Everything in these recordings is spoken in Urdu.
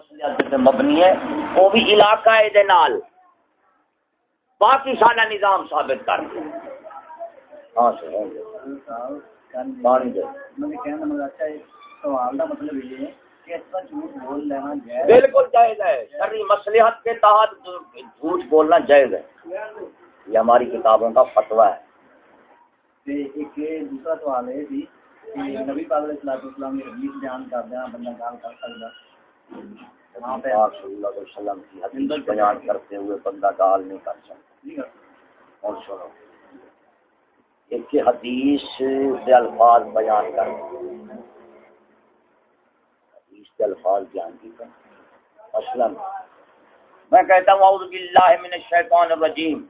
مسئلے مبنی ہے وہ بھی علاقہ دے نال۔ باقی سارا نظام ثابت کر دیا ہاں سر پانی دے۔ بالکل جائز ہے۔ شرعی مسلحت کے تحت جھوٹ بولنا جائز ہے۔ یہ ہماری کتابوں کا فتویٰ ہے۔ ایک دوسرا سوال ہے جی نبی پاک علیہ والسلام نے حدیث بیان کر دیا بندہ گال کر سکتا۔ وسلم کی حدیث بیان کرتے ہوئے بندہ گال نہیں کر سکتا۔ اور سنو۔ ایک حدیث کے الفاظ بیان کر۔ حدیث کے الفاظ بیان کی۔ کر مثلا، میں کہتا ہوں، اعوذ باللہ من الشیطان الرجیم۔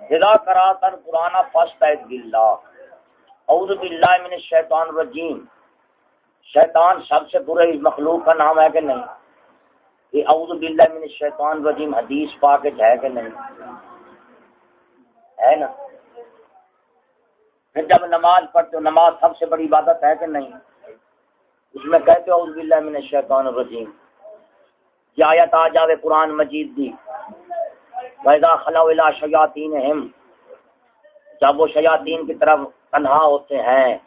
اذا قراتن قرآن فاستعذ باللہ۔ اعوذ باللہ من الشیطان الرجیم۔ شیطان سب سے برے مخلوق کا نام ہے کہ نہیں؟ یہ اعوذ باللہ من الشیطان الرجیم، حدیث پاک ہے کہ نہیں؟ ہے نا؟ پھر جب نماز پڑھتے ہو، نماز سب سے بڑی عبادت ہے کہ نہیں؟ اس میں کہتے ہو، اعوذ باللہ من الشیطان الرجیم۔ یہ آیت آ جاوے قرآن مجید دی۔ ویدا خلا شیاطین ہم جب وہ شیاطین کی طرف تنہا ہوتے ہیں،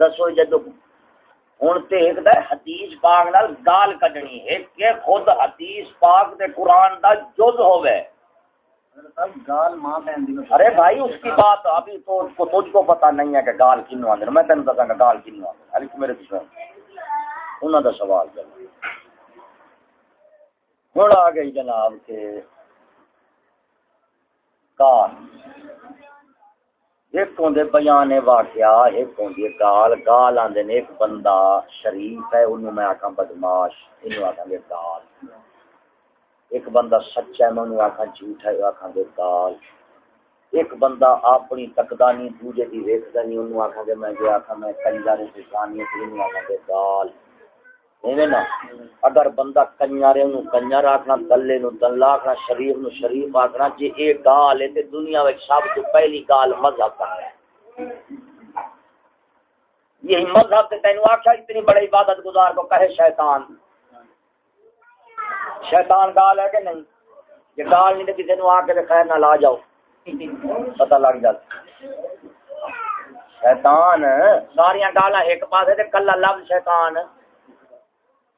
دسو جدو ہوں تو ایک دا حدیث پاک نال گال کڈنی ایک کے خود حدیث پاک دے قرآن دا جز ہوئے ارے بھائی اس کی بات ابھی تو اس کو تجھ کو پتا نہیں ہے کہ گال کنو آدھے میں تین دسا گا گال کنو آدھے ہر میرے پیچھے۔ انہوں دا سوال کر ہوں آ گئی جناب کے گال ایک ہوں بیان واقعہ ایک ہوں گال گال آدھے ایک بندہ شریف ہے انہوں میں آخا بدماش انہوں آخا گے گال۔ ایک بندہ سچا ہے، میں انہوں آخا جھوٹ ہے آخا گے گال۔ ایک بندہ اپنی تقدانی دوجے کی ویکتا نہیں انہوں آخا گے میں جو آخا میں کنجا نے پریشانی انہوں آخا گے گال۔ نا، اگر بندہ کنجارے نو کنجر آخنا دلے نو دلہ آخنا شریف نو شریف آخنا جی یہ گال ہے تے دنیا میں سب تو پہلی گال مذہب کا ہے۔ یہی مذہب سے تینوں آخیا اتنی بڑی عبادت گزار کو کہے شیطان۔ شیطان گال ہے کہ نہیں؟ یہ گال نہیں تو کسی نے آ کے خیر نہ لا جاؤ۔ پتہ لگ جاتا۔ شیطان ساریا گالا ایک پاس کلا لفظ شیطان۔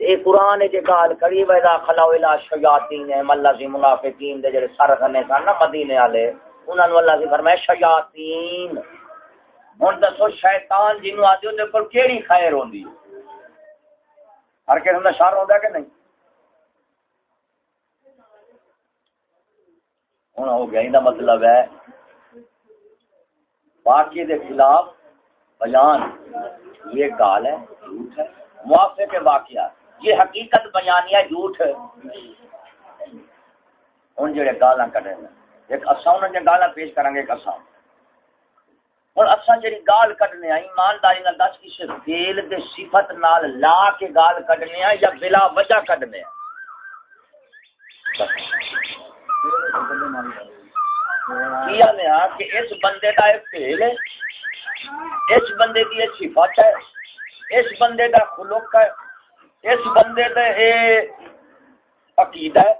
اے قرآن جے گال کری ویدا خلاو الا شیاطین ہے اللہ سی منافقین دے جڑے سر کنے سن نا مدینے والے، انہاں نو اللہ سی فرمایا شیاطین ہن دسو شیطان جنوں آدی دے کول کیڑی خیر ہوندی ہر کس دا شر ہوندا کہ نہیں؟ ہن ہو گیا، ایندا مطلب ہے باقی دے خلاف بیان۔ یہ گال ہے، جھوٹ ہے موافق واقعات۔ یہ حقیقت بیانیہ جھوٹ ہے۔ ان جڑے گالاں کڈے ایک اساں، انہاں دے گالاں پیش کریں گے، ایک اساں۔ اور اساں جڑی گال کڈنے ہیں ایمانداری نال دس کسے فعل دے صفت نال لا کے گال کڈنے ہیں یا بلا وجہ کڈنے ہیں کیا نے کہ اس بندے دا ایک فعل ہے، اس بندے دی ایک صفت ہے، اس بندے دا خلق ہے۔ اس بندے تے اے عقیدہ ہے۔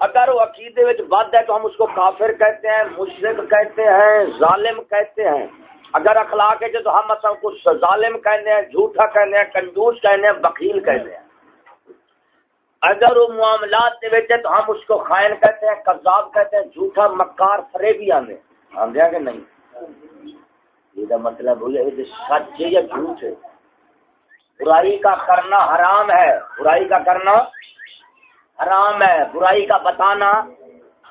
اگر وہ عقیدے وچ بد ہے تو ہم اس کو کافر کہتے ہیں، مشرک کہتے ہیں، ظالم کہتے ہیں۔ اگر اخلاق ہے تو ہم اصل کو ظالم کہتے ہیں، جھوٹا کہتے ہیں، کنجوس کہتے ہیں وکیل کہتے ہیں۔ اگر وہ معاملات دے وچ تو ہم اس کو خائن کہتے ہیں قذاب کہتے ہیں، جھوٹا مکار فریبی آنے۔ آندے کہ نہیں؟ یہ مطلب ہوئی ہے سچ ہے یا جھوٹ ہے؟ برائی کا کرنا حرام ہے۔ برائی کا کرنا حرام ہے۔ برائی کا بتانا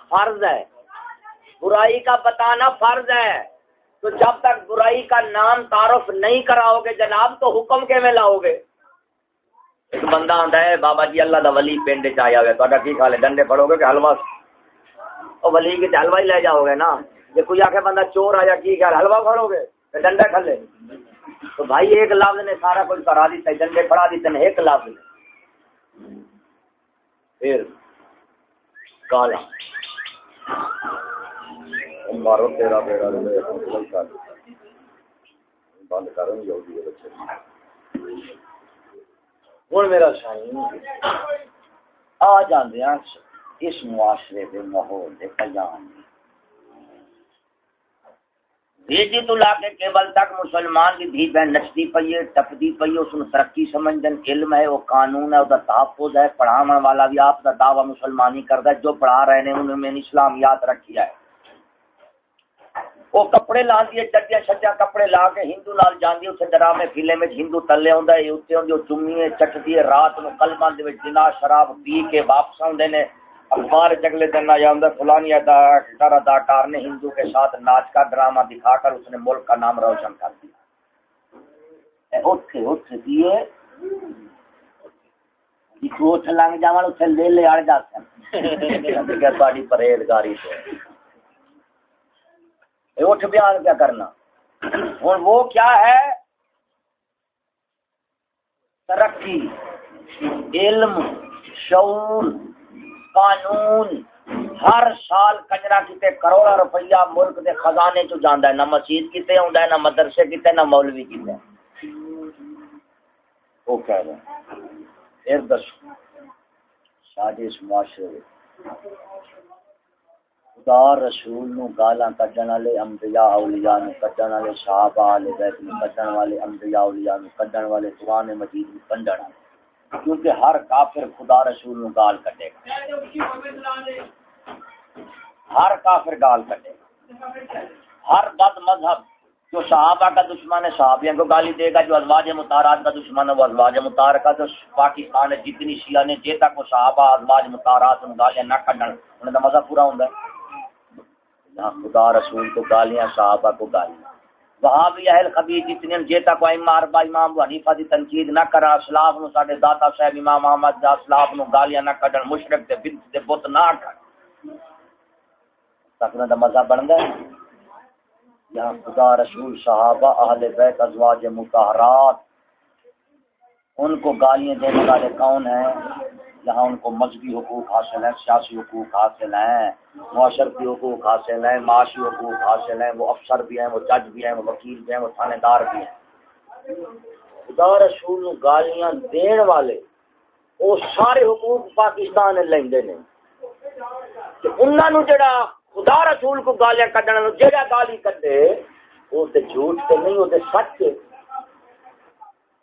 فرض ہے۔ برائی کا بتانا فرض ہے۔ تو جب تک برائی کا نام تعارف نہیں کراؤ گے جناب، تو حکم کے میں لاؤ گے؟ ایک بندہ آتا ہے، بابا جی اللہ دا ولی پنڈ چیا ہوا تا کی کھا لے ڈنڈے پڑو گے کہ حلوا وہ ولی کے حلوا ہی لے جاؤ گے نا۔ جی کوئی آ کے بندہ چور آیا، کی حلوا کھڑو گے ڈنڈے کھلے؟ تو بھائی ایک لفظ نے سارا کچھ کرا دیتا ہے ڈنڈے پڑا دیتے ہیں ایک لفظ نے۔ پھر کالا۔ مارو تیرا بیڑا بند ہوں میرا آ جانے اس معاشرے کے ماحول کے پیام بھیجی تو لا کے کیبل تک مسلمان کی دھی بہن نچتی پی ہے ٹپتی پی ہے اس میں ترقی سمجھ دین علم ہے وہ قانون ہے وہ تحفظ ہے پڑھاو والا بھی آپ کا دعوی مسلمانی کرتا ہے، جو پڑھا رہے ہیں انہوں نے اسلامیات رکھی ہے۔ وہ کپڑے لا دیے چٹیا چٹیا کپڑے لا کے ہندو لال جاندی اسے ڈرامے فیلے میں ہندو تلے ہوں اتنے چمی ہے چٹتی ہے، رات میں کلمہ دنا شراب پی کے واپس آدھے نے۔ اخبار جگلے دن آ جاتا فلانی اداکار اداکار نے ہندو کے ساتھ ناچ کا ڈرامہ دکھا کر اس نے ملک کا نام روشن کر دیا۔ اٹھے اٹھے دیے اٹھ لنگ جا اتنے لے لے اڑ جاتے پرہیزگاری سے اٹھ بیان کیا کرنا۔ ہوں وہ کیا ہے؟ ترقی، علم، شعور۔ قانون ہر سال کجرا کتے کروڑا روپیہ ملک دے خزانے چ جانا ہے، نہ مسجد کتے ہوں نہ مدرسے کتے نہ مولوی کتے وہ کہہ رہے پھر دسو۔ سارے اس معاشرے خدا رسول نو گالاں کڈن والے، انبیاء اولیاء نو کڈن والے، صحابہ والے بیت نو کڈن والے، انبیاء اولیاء نو کڈن والے قران مجید نو کڈن والے۔ کیونکہ ہر کافر خدا رسول نو گال کٹے گا۔ ہر کافر گال کٹے گا۔ ہر بد مذہب جو صحابہ کا دشمن ہے صحابیوں کو گالی دے گا، جو ازواج متارات کا دشمن ہے، وہ ازواج متار کا، جو پاکستان ہے، جتنی شیعہ نے جے تک وہ صحابہ ازواج متارات گالیاں نہ کھڑن انہیں کا مذہب پورا ہوں ہاں، خدا رسول کو گالیاں، صحابہ کو گالیاں۔ وہاں بھی اہل خبیر جتنے جیتا کو ائمہ اربع امام ابو حنیفہ دی تنقید نہ کرا، اسلاف نو ساڈے داتا صاحب امام احمد دا اسلاف نو گالیاں نہ کڈن مشرک تے بدعت تے بت نہ کر تک دا مذہب بن گیا۔ یہاں خدا رسول، صحابہ، اہل بیت، ازواج مطہرات، ان کو گالیاں دینے والے کون ہیں؟ جہاں ان کو مذہبی حقوق حاصل ہیں، سیاسی حقوق حاصل ہیں، معاشرتی حقوق حاصل ہیں، معاشی حقوق حاصل ہیں، وہ افسر بھی ہیں، وہ جج بھی ہیں، وہ وکیل بھی ہیں، وہ تھانے دار بھی ہیں۔ خدا رسول گالیاں دین والے، وہ سارے حقوق پاکستان لیندے نے۔ انہوں نے جڑا خدا رسول کو گالیاں کڈن جڑا گالی کڈے، وہ تے جھوٹ تے نہیں، وہ تے سچ ہے۔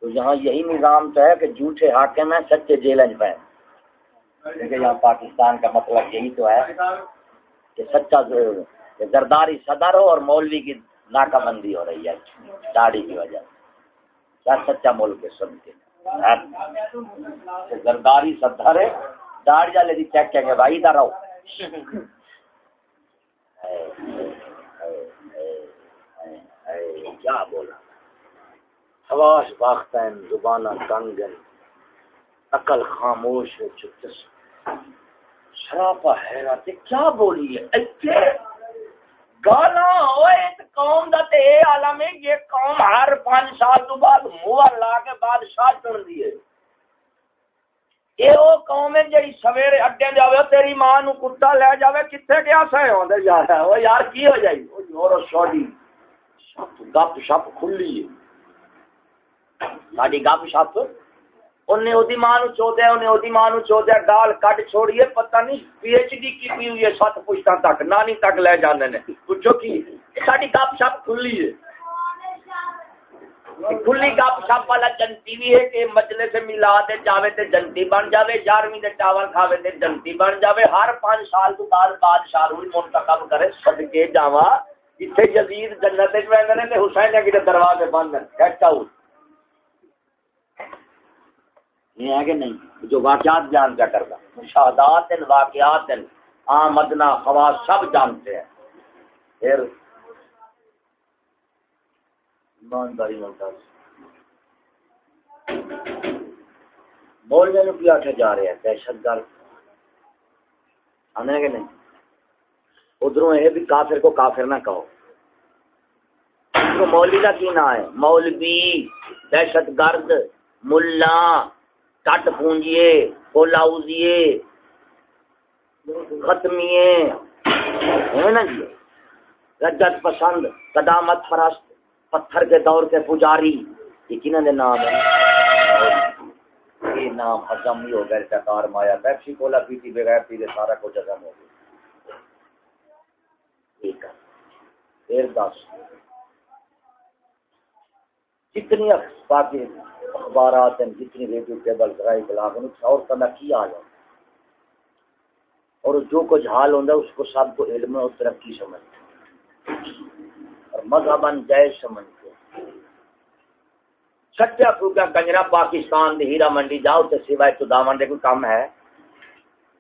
تو یہاں یہی نظام تو ہے کہ جھوٹے حاکم ہیں، سچے جیل پہ کیونکہ یہاں پاکستان کا مطلب یہی تو ہے کہ سچا زرداری صدر ہو اور مولوی کی ناکہ بندی ہو رہی ہے، داڑھی کی وجہ کیا سچا ملک ہے سن کے؟ ہاں؟ زرداری صدر ہے، داڑھی والے دی چیک کہیں گے بھائی ادھر رہو کیا بولا؟ حواس باختین زبانہ تنگن عقل خاموش ہے چپس سراپا حیرت کیا بولی ہے؟ گانا قوم دا تے عالم ہے، یہ قوم ہر پانچ سال تو بعد منہ لا کے بادشاہ چن دیے یہ وہ قوم ہے جی سویرے اڈے جاوے تیری ماں نو کتا لے جاوے کتنے گیا سہ ہوندے جا رہا یار کی ہو جائی؟ وہ جور سوڈی گپ شپ کھلی ہے۔ ساڈی گپ شپ انہیں اودی ماں نو چو انہیں اودی ماں نو چو گال کٹ چھوڑیے، پتہ نہیں پی ایچ ڈی کی ہوئی ہے، سات پوچھتا تک، نانی تک لے جانے نے۔ پوچھو کی ساری گپ شپ کھلی ہے۔ کھلی گپ شپ والا جنتی بھی ہے کہ مجلے سے ملا دے جاوے تے جنتی بن جاوے، یارویں دے چاول کھاوے تے جنتی بن جاوے۔ ہر پانچ سال تو بعد بادشاہ روی منتخب کرے صدقے جاواں۔ جتھے یزید جنت وچ ویندے نے، تے حسین کے دروازے بند ہیں گیٹ آؤٹ یہ ہے کہ نہیں، جو واقعات بیان کیا کرتا۔ مشاہدات واقعات آمدنا خواص، سب جانتے ہیں۔ پھر ایمانداری بولنے میں کیا آخر جا رہے ہیں، دہشت گرد۔ آنے کہ نہیں؟ ادھر یہ بھی کافر کو کافر نہ کہو۔ مولوی کا کی نام ہے، مولوی، دہشت گرد، ملا کٹ پونجیے پولاؤزیے ختمیے۔ ہے نا جی؟ رجت پسند، قدامت فرست پتھر کے دور کے پجاری۔ یہ کنہ نام ہے۔ یہ نام ہزم ہی ہو گیا جیسا کار مایا۔ پیپسی کولا پیتی بغیر پیتے سارا کچھ ہزم ہو گیا۔ ٹھیک ہے۔ پھر دس۔ جتنی اخبارات ہیں، جتنی ریڈیو کیبل کرائی بلاگ اور کرنا کی آ جائے۔ اور جو کچھ حال ہوتا ہے، اس کو سب کو علم اور ترقی سمجھتے اور مذہبن جائز سمجھتے سچا پھوکا کنجرا پاکستان دی ہیرا منڈی، جاؤ تو سوائے تو دامن دے، کوئی کام ہے؟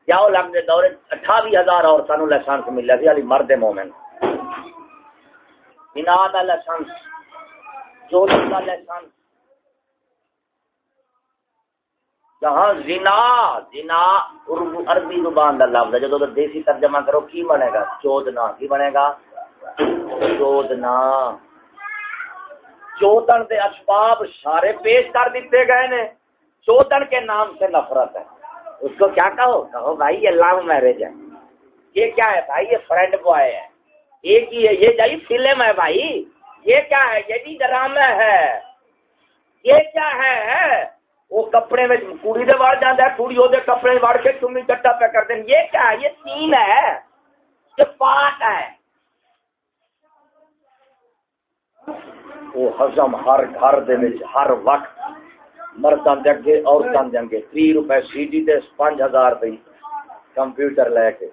جاؤ لگ دے دورے اٹھاوی ہزار عورتوں لائسنس مل سی علی مرد مومن۔ بنا دا لائسنس چوری کا لائسنس جہاں زنا زنا عربی زبان کا لفظ ہے۔ جدو دیسی ترجمہ کرو، کی بنے گا؟ چودنا۔ کی بنے گا؟ چودنا۔ چودن دے اسباب سارے پیش کر دیتے گئے نے۔ چودن کے نام سے نفرت ہے۔ اس کو کیا کہو؟ کہو، بھائی، یہ لو میرج ہے۔ یہ کیا ہے بھائی؟ یہ فرینڈ بوائے ہے۔ ایک ہی ہے۔ یہ جائی فلم ہے بھائی۔ یہ کیا ہے؟ یہ بھی ڈرامہ ہے۔ یہ کیا ہے؟ وہ کپڑے میں کڑی دے وڑ جانا ہے کڑی وہ کپڑے وڑ کے تم چٹا پہ کر دیں۔ یہ کیا ہے؟ یہ سین ہے۔ یہ پاٹ ہے۔ وہ ہزم ہر گھر دے ہر وقت مردوں دے اگے عورتوں دے اگے۔ تی روپے سی ڈی دے، پانچ ہزار روپئے کمپیوٹر لے کے۔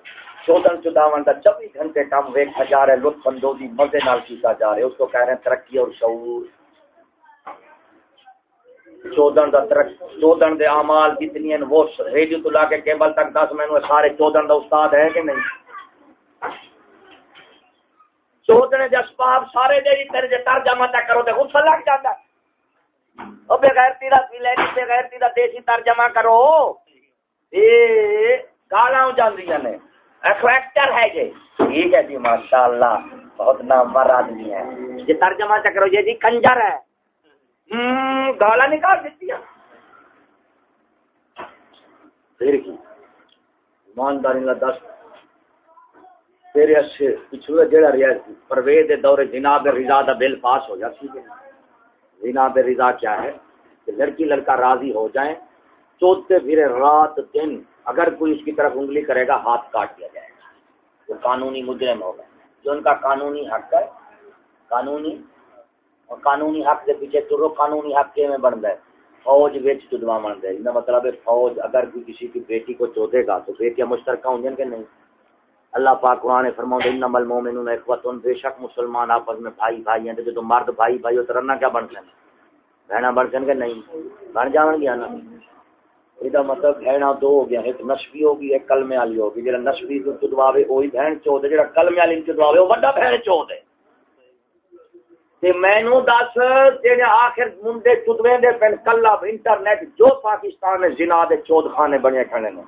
چودن چوداون کا چوبی گھنٹے کام ویکھا جا رہا ہے لطف اندوزی مزے نال کیتا جا رہا ہے۔ اس کو کہہ رہے ہیں ترقی اور شعور۔ چودن دا ترقی چودن دے اعمال جتنی ہیں؟ وہ ریڈیو تو لا کے کیبل تک دس مینو سارے چودن دا استاد ہے کہ نہیں؟ چودنے دے اسباب سارے دے تیرے جے ترجمہ تک کرو تے غصہ لگ جاتا او بے غیر تیرا فیلینی بے غیر تیرا دیسی ترجمہ کرو۔ اے گالاں جاندیاں نے۔ ایکٹر ہے جی ٹھیک ہے جی ماشاء اللہ بہت نامور آدمی ہے۔ یہ ترجمہ چکرو یہ جی کنجر ہے۔ گالا نکال دیتی پھر کی؟ ایمانداری کا دس۔ تیرے اچھے پچھلے جڑا رہا پرویز دے دورے جناب رضا دا بل پاس ہو جاتی ہے۔ جناب رضا کیا ہے؟ کہ لڑکی لڑکا راضی ہو جائیں۔ چوتھے پھرے رات دن اگر کوئی اس کی طرف انگلی کرے گا، ہاتھ کاٹ دیا جائے گا۔ وہ قانونی مجرم ہوگا جو ان کا قانونی حق ہے، قانونی اور قانونی حق کے پیچھے تو قانونی حق کے میں بن گئے۔ فوج ویچ چدوا بن گئے۔ ان مطلب ہے فوج اگر کوئی کسی کی بیٹی کو چودے گا تو بیٹیاں مشترکہ ہوں گے کہ نہیں۔ اللہ پاک قرآن فرماؤں ان نمل مومن اخوتن بے شک مسلمان آپس میں بھائی بھائی ہیں۔ تو مرد بھائی بھائی ہو تو رنا کیا بن سکیں بہنا بن سکیں کہ نہیں۔ بن جان گیا نا۔ یہ مطلب بہنا دو ہو گیا، ایک نشبی ہوگی، ایک کلمے والی ہوگی۔ جہاں نشبی چدواوے وہی بہن چوت ہے جہاں کلمے والی چدواوے وہ بڑا بہن چوت ہے۔ مینو دس جہاں آخر منڈے چدوے دے پن کلا انٹرنیٹ جو پاکستان میں جنا دے چود خانے بنے کھڑے نے۔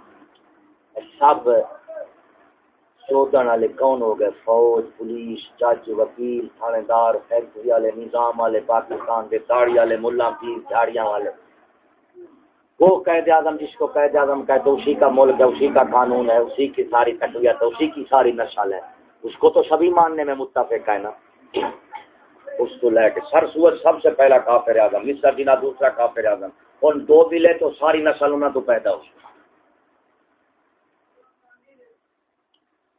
سب چودن والے کون ہو گئے؟ فوج، پولیس، جج، وکیل تھانے دار فیکٹری والے، نظام والے، پاکستان کے داڑی والے، ملا پیر جھاڑیاں والے۔ وہ قید اعظم جس کو قید اعظم کہتے اسی کا ملک ہے، اسی کا قانون ہے، اسی کی ساری تقویت ہے، اسی کی ساری نسل ہے۔ اس کو تو سبھی ماننے میں متفق ہے نا۔ اس کو لے کے سر سور سب سے پہلا کافر اعظم، مصر جی دینا دوسرا کافر اعظم۔ ان دو بھی لے تو ساری نسل انہیں تو پیدا ہو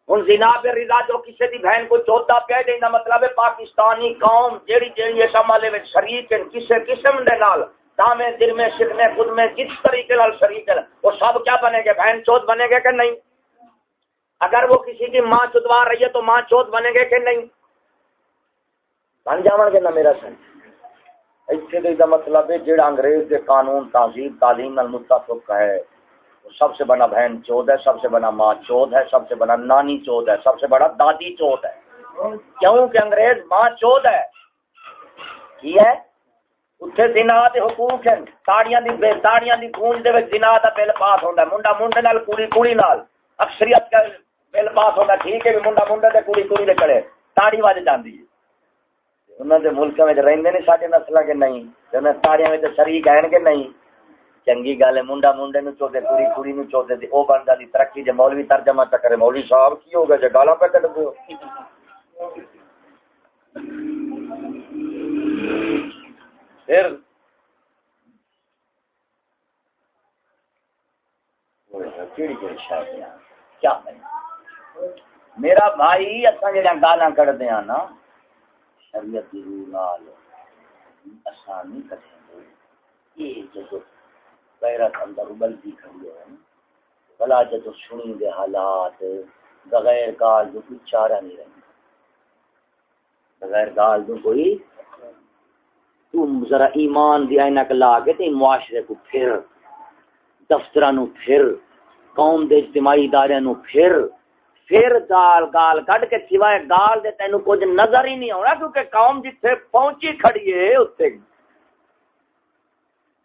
ہوں جناب رضا جو کسی دی بہن کو چوتھا پہ دینا مطلب ہے پاکستانی قوم جیڑی جیڑی اس عملے میں شریک ہیں کسی قسم دے نال، دامے دل میں سکھنے خود میں، جس طریقے نال شریک ہے وہ سب کیا بنے گے؟ بہن چوت بنے گے کہ نہیں؟ اگر وہ کسی کی ماں چدوا رہی ہے تو ماں چوت بنے گے کہ نہیں؟ بن جاؤ گے نا میرا سن اتنے کا مطلب ہے جہاں انگریز کے قانون، تہذیب، تعلیم متفق ہے سب سے بڑا بہن چود ہے، سب سے بڑا ماں چود ہے، سب سے بڑا نانی چود ہے، سب سے بڑا دادی چود ہے۔ کیوں کہ انگریز ماں چود ہے؟ کی ہے؟ اتنے دنا حقوق ہیں۔ تاڑیاں دی تاڑیاں دی گونج دے وچ دنا دا بل پاس ہوندا ہے۔ منڈا منڈے نال، کڑی کڑی نال۔ اکثریت کا بل پاس ہوندا ٹھیک ہے بھی منڈا منڈے تے کڑی کڑی دے کڑے تاڑی وج جاندی ہے۔ انہاں دے کے نہیں۔ شریک ہیں کہ نہیں، چنگی گل ہے، منڈا منڈے نو چودے کڑی کڑی نو چودے او ترقی جے مولوی ترجمہ چکرے مولوی صاحب کی ہو گیا؟ جے پہ کڈ دیو پھر ہاں، کیڑی کیڑی شاید کیا میرا بھائی اصا جہاں گالا کٹتے ہیں نا شریعت کی روح نال اصا نہیں کٹیں یہ جو غیرت اندر ابل ابلتی کھڑی ہے بلا جدو سنی دے حالات، بغیر گال جو کوئی چارہ نہیں رہی بغیر گال جو کوئی تم ذرا ایمان دی اینک لا کے تے معاشرے کو پھر دفتر نو پھر، قوم دے اجتماعی ادارے نو پھر۔ پھر گال گال کڈ کے سوائے گال دے تینو کچھ نظر ہی نہیں آنا کیونکہ قوم جتھے پہنچی کھڑی ہے اتنے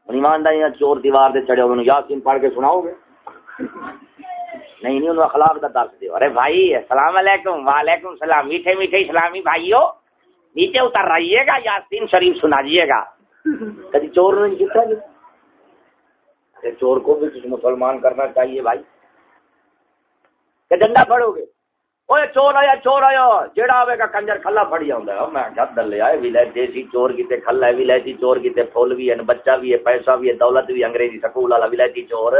ایمانداری چور دیوار دے چڑھے ہوئے یاسین پڑھ کے سناؤ گے۔ نہیں نہیں، انہوں اخلاق کا درس دیو۔ ارے بھائی، السلام علیکم، وعلیکم السلام۔ میٹھے میٹھے اسلامی بھائیو، نیچے اتر رہیے گا، یاسین شریف سنائیے گا۔ کبھی چور نہیں جیتا جی؟ چور کو بھی کچھ مسلمان کرنا چاہیے بھائی۔ کہ ڈنڈا پڑو گے۔ اوے چور آیا چور آیا، جیڑا آوے گا کنجر کھلا پڑی آندا ہے۔ میں کیا دلے آئے ویلے دیسی چور کیتے کھلا ہے ولایتی چور کیتے پھول بھی ہے بچہ بھی ہے، پیسہ بھی ہے، دولت بھی انگریزی سکول والا ولایتی چور۔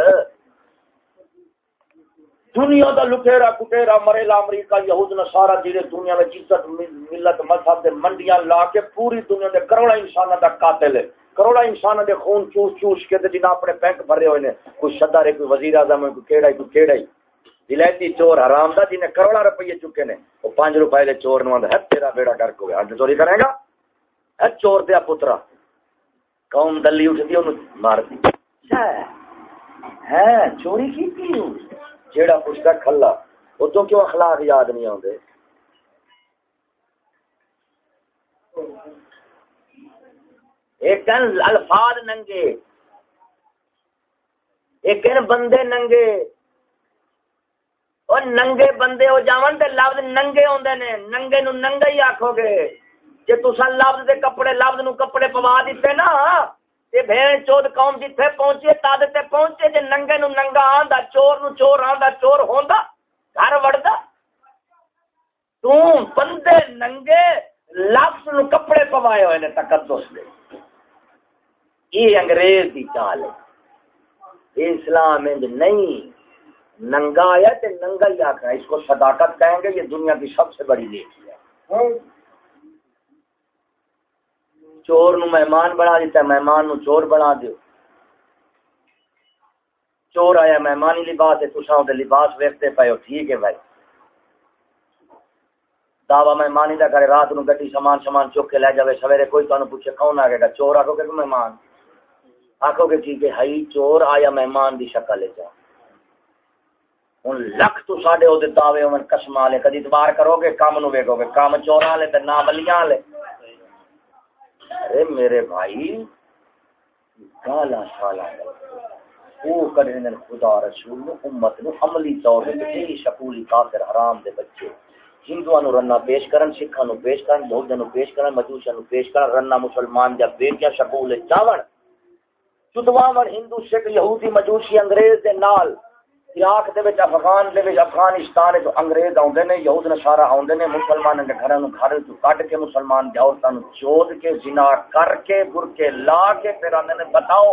دنیا دا لٹیرا کٹیرا مریلا امریکہ، یہود نصارا جڑے دنیا میں عزت، ملت، مذہب دے منڈیاں لا کے پوری دنیا دے کروڑا انساناں دا قاتل ہے۔ کروڑا انساناں دے خون چوس چوس کے تے جناب اپنے بینک بھرے ہوئے نے۔ کوئی صدر ہے، کوئی وزیر اعظم ہے، کوئی کیڑا ہے، کوئی کیڑا ہے۔ ولایتی چور حرام دا جنہیں کروڑا روپیے چکے نے وہ پانچ روپے دے چور نو ہے تیرا بیڑا کر کو اج چوری کرے گا؟ ہے چور دیا پترا۔ قوم دلی اٹھ دی اونوں مار دی۔ ہے۔ چوری کی تھی جیڑا پوچھتا کھلا۔ ادو کیوں اخلاق یاد نہیں آتے ایک الفاظ ننگے۔ ایک بندے ننگے۔ اور ننگے بندے ہو جاون تے لفظ ننگے ہوندے نے۔ ننگے نو ننگا ہی آکھو گے۔ جے تساں لفظ دے کپڑے لفظ نو کپڑے پوا دیتے نا تے بھین چود قوم جتھے پہنچے تاد تے پہنچے، جے ننگے نو ننگا آندا، چور نو چور آندا، چور ہوندا، گھر وڑدا تو بندے ننگے لفظ نو کپڑے پوائے ہوئے نے تقدس دے۔ یہ انگریز دی چال ہے۔ اسلام انج نہیں۔ ننگا آیا تو ننگا ہی آخر اس کو صداقت کہیں گے یہ دنیا کی سب سے بڑی نیکی ہے۔ چور نو مہمان بنا دیتا ہے مہمان نو چور بنا دیو۔ چور آیا مہمانی لباس ہے تساں دے لباس ویکھتے پے ہو۔ ٹھیک ہے بھائی۔ دعوی مہمانی دا کرے رات نو گڈی سامان سامان چک کے لے جاوے۔ سویرے کوئی تانوں پوچھے کون آ گیا چور آکھو کہ مہمان؟ آکھو کہ ٹھیک ہے ہائی چور آیا مہمان دی شکل لے جا ہوں لکھ تو ساڈے وہ دعوے ہو قسم والے کدی اتبار کرو گے کام نو ویکو گے کام چور والے تے نہ ولیاں والے ارے میرے بھائی گالا شالا وہ کرے نے خدا رسول نو امت نو عملی طور تے جی شکولی کافر حرام دے بچے ہندوؤں نو رنا پیش کرن سکھاں نو پیش کرن بودھ نو پیش کرن مجوسیاں نو پیش کرن رنا مسلمان جب بیٹیا شکول چاون چدواون ہندو سکھ یہودی مجوسی انگریز دے نال عراق دے وچ، افغان دے وچ، افغانستان وچ انگریز اوندے نے، یہود نصارا اوندے نے مسلماناں دے گھراں نو گھر تو کڈ کے مسلمان دے عورتاں نو چود کے زنا کر کے برکے لا کے پھر اندے نے، بتاؤ،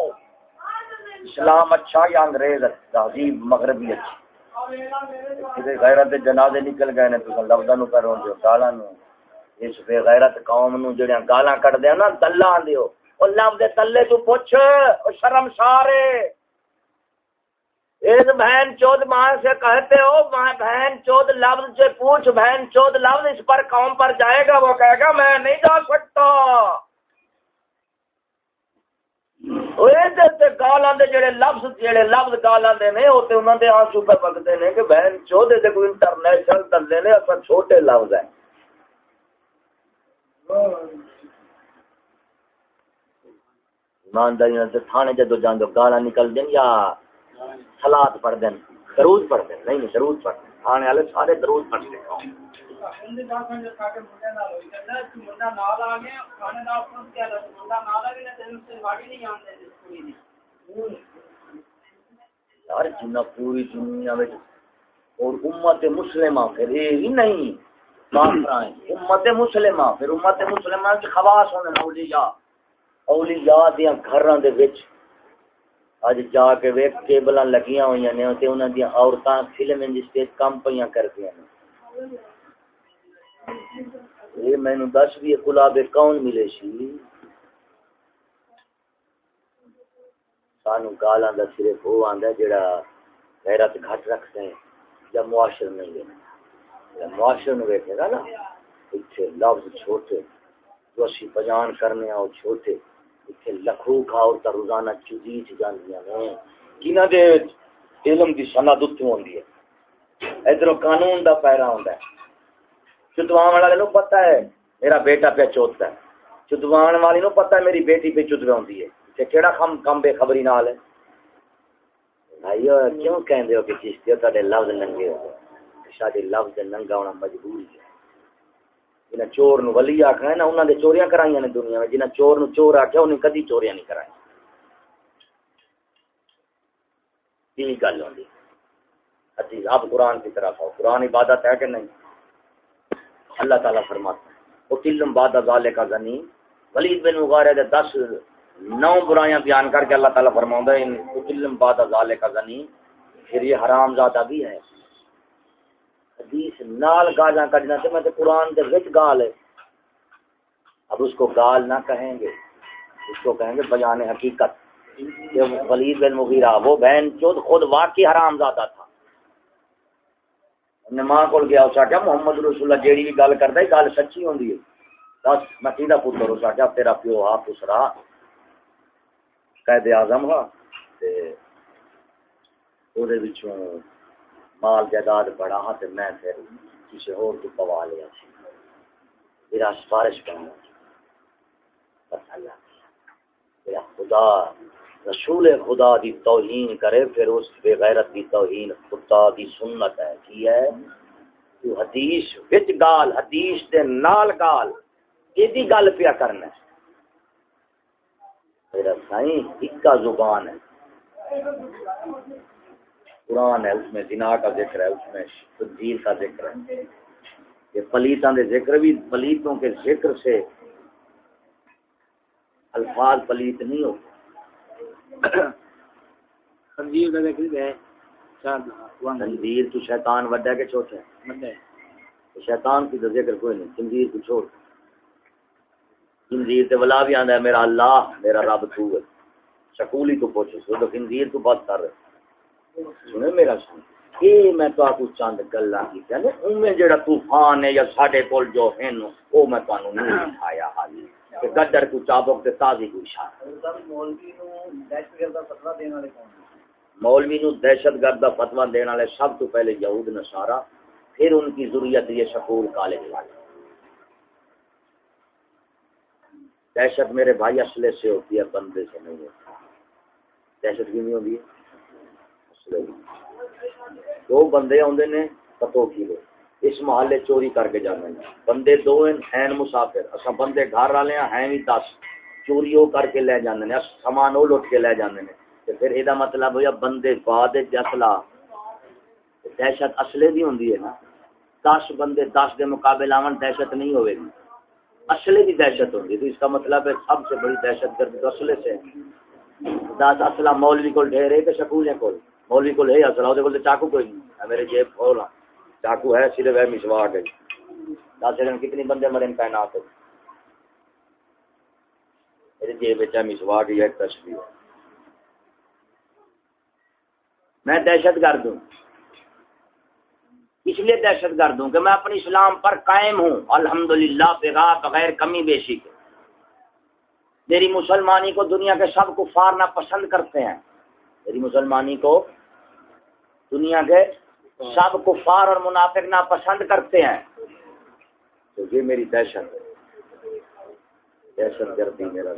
اسلام اچھا یا انگریز تہذیب مغربی اچھی کدے غیرت دے جنازے نکل گئے نے تو لفظاں نو کرو جو گالاں نو اس بے غیرت قوم نو جڑیاں گالاں کڈ دے نا دلاں دیو او لفظ دے تلے تو پوچھ، او شرم سارے۔ اس بہن چود ماں سے کہتے ہو بہن چود لفظ سے پوچھ، بہن چود لفظ اس پر قوم پر جائے گا، وہ کہے گا، میں نہیں جا سکتا۔ گالا جڑے لفظ جڑے لفظ نے آنسو پہ کہ بہن چود کوئی انٹرنیشنل دلے نے، اصل چھوٹے لفظ ہیں۔ ایمانداری تھانے جدو نکل دیں یا سلاد پڑھ دیں درود پڑھ دیں نہیں نہیں درود پڑھ دیں آنے والے سارے درود پڑھ دیں یار جنہ پوری دنیا میں اور امت مسلمہ پھر یہ ہی نہیں امت مسلمہ پھر امت مسلمہ خواص ہونے اولیاء اولیاء دیاں گھراں دے وچ۔ اج جا کے ویک کیبل لگیاں ہوئی نے تے انہاں دی عورتاں فلم انڈسٹری کم پیاں کردیاں نے۔ یہ مینوں دس بھی گلاب کون ملے سی سانو گالاں دا صرف وہ آندا جڑا غیرت گھٹ رکھتا ہے، یا معاشر نہیں لینا معاشر نو ویکھے گا نا اتنے لفظ چھوٹے جو اسی بجان کرنے آؤ چھوٹے۔ اتنے لکھو کھاؤ تا روزانہ چجیچ جاندیاں ہیں۔ کینا دے علم دی سند اتوں ہوندی ہے۔ ادھر قانون دا پیرا ہوندا ہے۔ چتوان والے نو پتہ ہے، میرا بیٹا پہ چوتتا ہے۔ چتوان والی نو پتہ ہے، میری بیٹی پہ چتوے ہوندی ہے۔ تے کیڑا کم کم بے خبری نال ہے؟ بھائیو، کیوں کہندے ہو کہ چشتی ہو تہاڈے لفظ ننگے ہو ساڈے لفظ ننگا ہونا مجبوری ہے۔ جنہیں چور نو ولی آکھنا ہے نا انہاں دے چوریاں کرائیاں نے دنیا میں جنہیں چور نو چور آکھیا انہیں کدی چوریاں نہیں کرائی یہی گل ہوندی حدیث اب قرآن کی طرف آؤ قرآن عبادت ہے کہ نہیں اللہ تعالیٰ فرماتا ہے وہ تلم باد ازالے کا زنی ولید بن مغارے دے دس نو برائیاں بیان کر کے اللہ تعالیٰ فرماؤں ہے ان تلم باد ازالے کا زنی پھر یہ حرام زادہ بھی ہے حدیث نال گالاں کڈنا تے میں تے قرآن دے وچ گال ہے۔ اب اس کو گال نہ کہیں گے، اس کو کہیں گے بیان حقیقت۔ کہ ولید بن مغیرہ، وہ بہن چود خود واقعی حرام زادہ تھا۔ ماں کو گیا، اس آخیا محمد رسول اللہ جیڑی بھی گل کرتا ہے گل سچی ہوندی ہے۔ دس میں کیدا پتر، اس آخیا تیرا پیو ہا پسرا۔ قید اعظم ہا تے او دے وچوں مال جائیداد بڑا ہاں تے میں پھر کسی اور تو پوا لیا سی۔ میرا سفارش کرنا بس اللہ میرا خدا، رسول خدا دی توہین کرے، پھر اس بے غیرت دی توہین خدا دی سنت ہے۔ کی ہے؟ تو حدیث وچ گال، حدیث دے نال گال۔ یہ دی گل پیا کرنا ہے۔ میرا سائیں اکا زبان ہے۔ قرآن ہے اس میں زنا کا ذکر ہے اس میں تنظیر کا ذکر ہے۔ یہ پلیتوں کے ذکر بھی پلیتوں کے ذکر سے الفاظ پلیت نہیں ہوتے خنزیر کا ذکر ہے۔ تنظیر تو شیطان وڈا کہ چھوٹا ہے؟ شیطان کی تو ذکر کوئی نہیں تنظیر کو چھوڑ تنظیر تے ولا بھی آندا ہے میرا اللہ میرا رب تو ہے۔ شکولی تو پوچھ سو تو تنظیر تو بات کر رہے سنے میرا سن یہ میں تو آپ چند گلا کی کہنے میں جڑا طوفان ہے یا ساڈے کول جو ہیں وہ میں تانوں نہیں اٹھایا حالی کہ گدر کو چابک تے تازی کو اشارہ۔ مولوی نو دہشت گرد کا فتوا دینے والے سب تو پہلے یہود نصارا پھر ان کی ضروریت یہ سکول کالج والے۔ دہشت میرے بھائی اسلحے سے ہوتی ہے، بندے سے نہیں ہوتی۔ دہشت کی نہیں ہوتی؟ ہے دو بندے آدھے نے پتو کلو اس محلے چوری کر کے جانے بندے دو ہیں مسافر۔ اصا بندے گھر والے ہیں بھی دس۔ چوری وہ کر کے لے جانے سامان وہ لٹ کے لے جانے پھر یہ مطلب ہوا بندے بعد اصلا دہشت اصلے بھی ہوں نا۔ دس بندے دس کے مقابلے آن دہشت نہیں ہوئے گی۔ اصلے کی دہشت ہوگی تو اس کا مطلب ہے سب سے بڑی دہشت گردی تو اصلے سے دس اصلہ مولوی کو ڈھیر ہے کہ شکولے کو مولوی کو ہے اصل وہ چاقو کوئی نہیں۔ میرے جیب کھول چاقو ہے صرف ہے مسواک ہے دس دن کتنی بندے مرے تعینات ہو میرے جیب ہے مسواک یا تشریح میں دہشت گرد ہوں۔ اس لیے دہشت گرد ہوں کہ میں اپنی اسلام پر قائم ہوں۔ الحمدللہ بغا بغیر کمی بیشی کے۔ میری مسلمانی کو دنیا کے سب کو فارنا پسند کرتے ہیں۔ میری مسلمانی کو دنیا کے سب کفار اور منافق نہ پسند کرتے ہیں۔ تو یہ میری دہشت دہشت گردی میرا